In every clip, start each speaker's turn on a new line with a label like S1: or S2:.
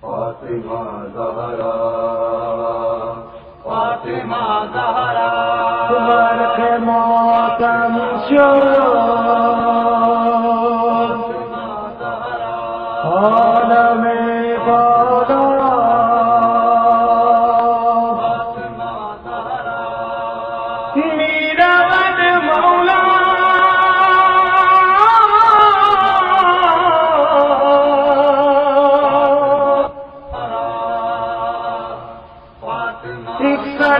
S1: فاطمہ زہرا. فاطمہ
S2: زہرا.
S3: تمہارک موتم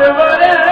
S3: سرور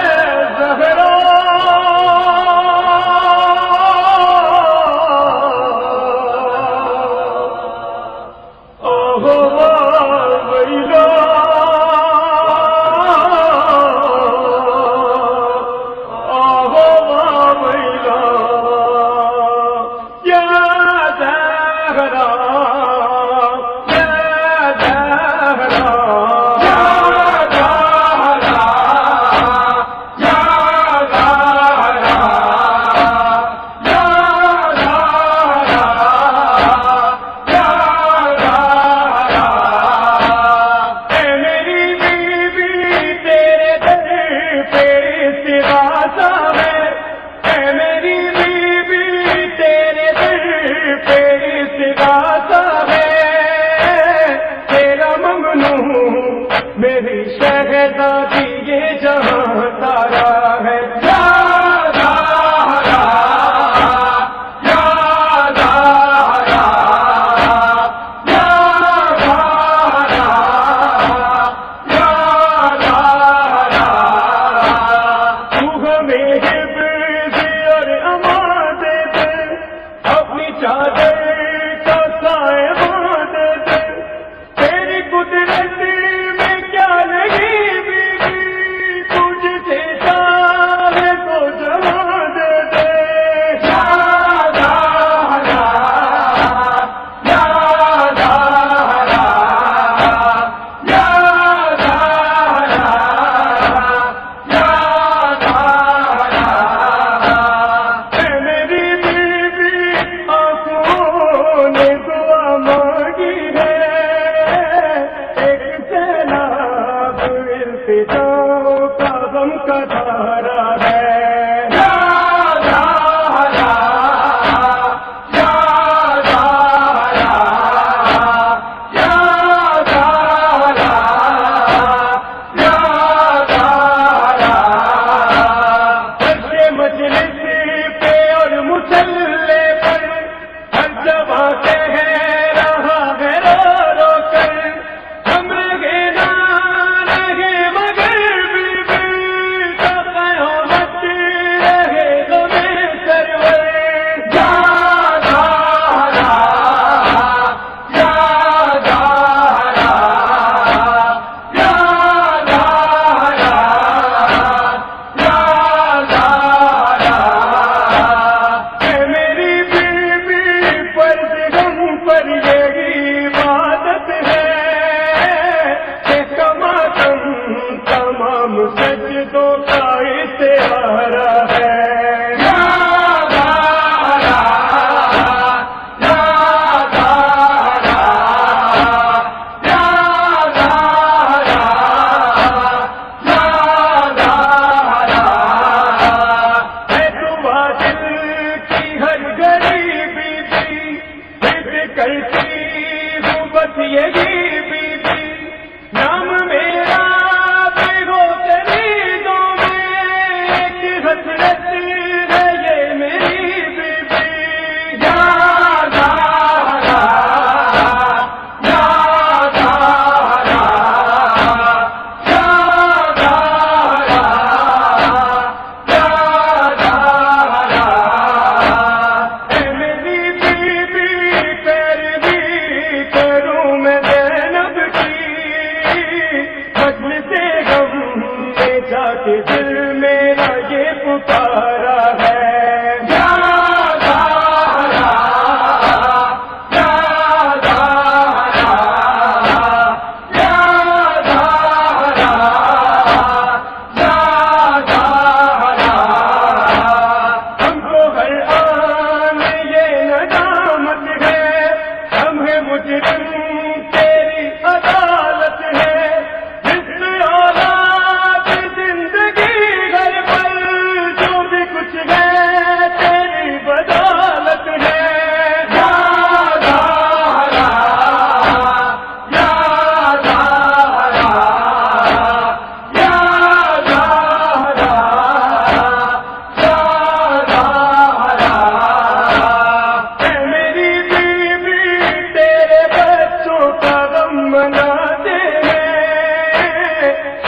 S3: دے۔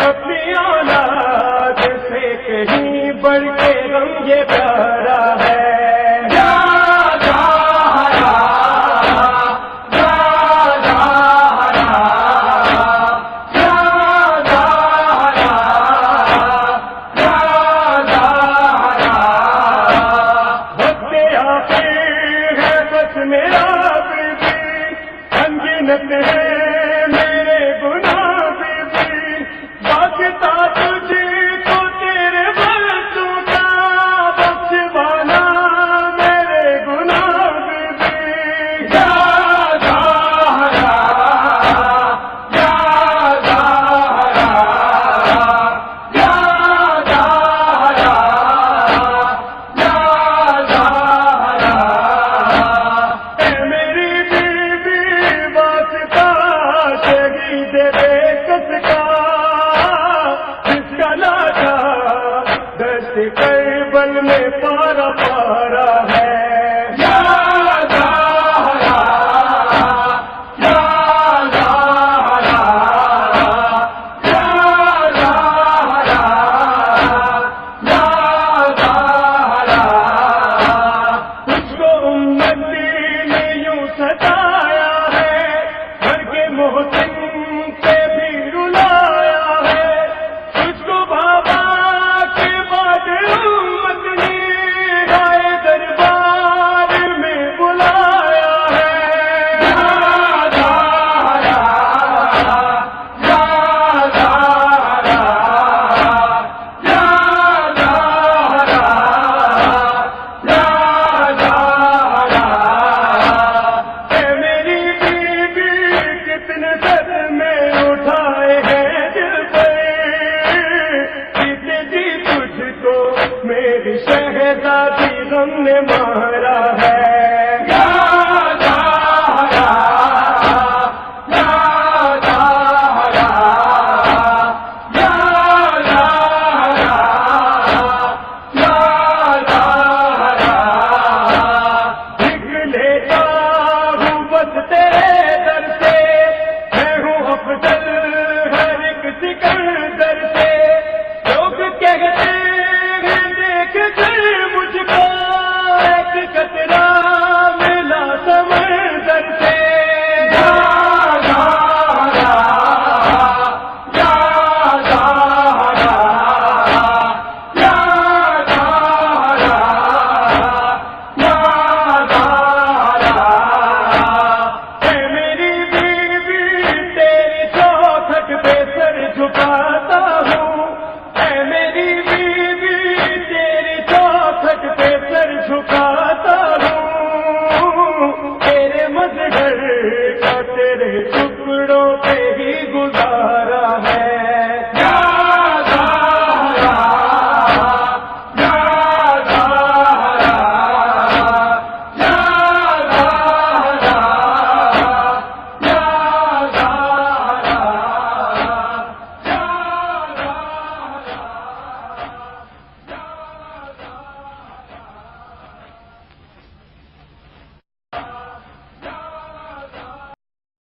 S3: اپنی سے کہیں بڑھ کے رنگ پیارا